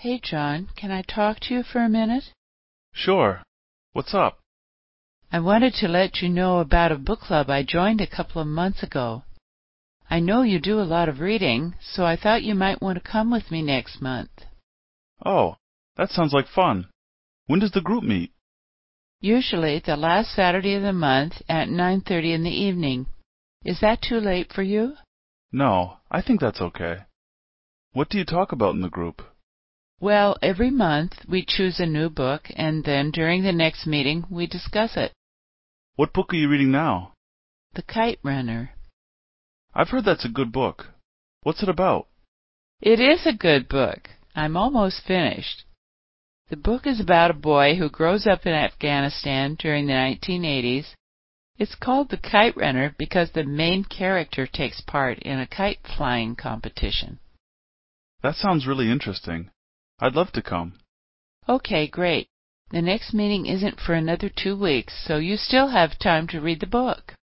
Hey, John, can I talk to you for a minute? Sure. What's up? I wanted to let you know about a book club I joined a couple of months ago. I know you do a lot of reading, so I thought you might want to come with me next month. Oh, that sounds like fun. When does the group meet? Usually the last Saturday of the month at 9:30 in the evening. Is that too late for you? No, I think that's okay. What do you talk about in the group? Well, every month we choose a new book, and then during the next meeting we discuss it. What book are you reading now? The Kite Runner. I've heard that's a good book. What's it about? It is a good book. I'm almost finished. The book is about a boy who grows up in Afghanistan during the 1980s. It's called The Kite Runner because the main character takes part in a kite flying competition. That sounds really interesting. I'd love to come." "Okay, great. The next meeting isn't for another two weeks, so you still have time to read the book.